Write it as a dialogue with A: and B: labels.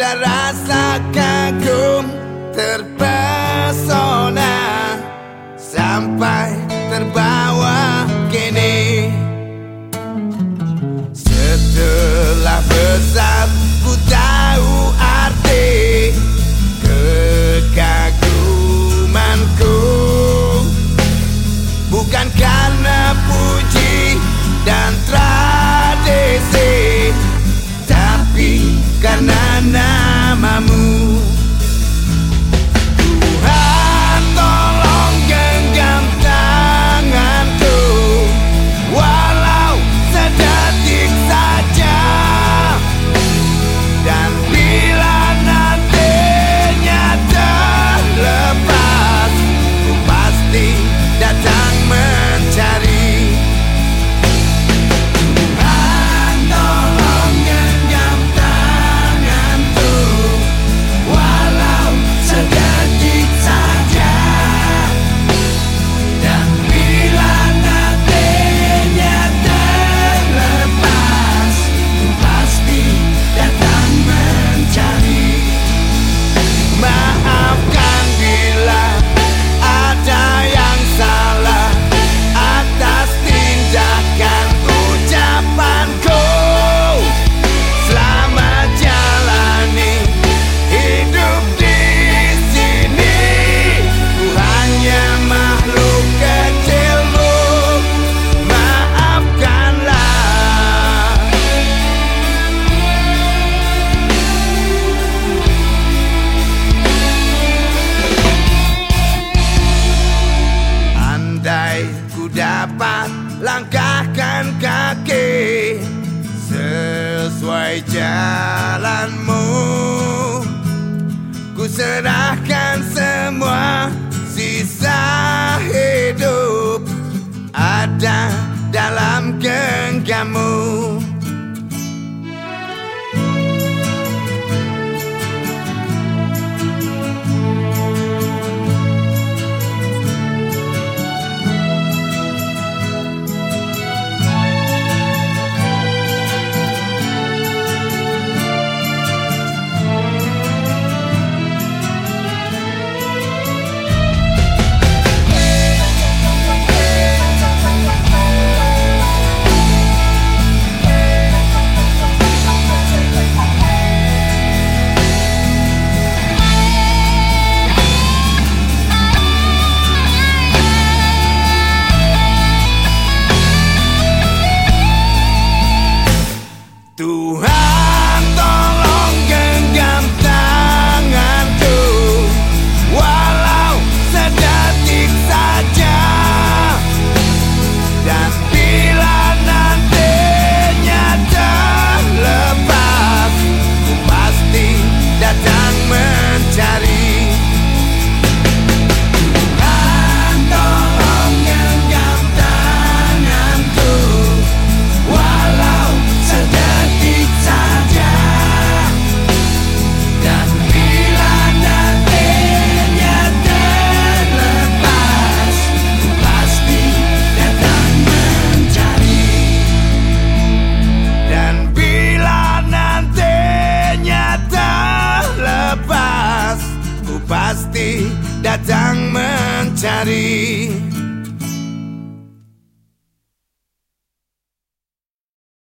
A: ada rasa kagum terpesona sampai terbawa kini. Setelah besar sesuai jalanmu. Ku serahkan semua datang mencari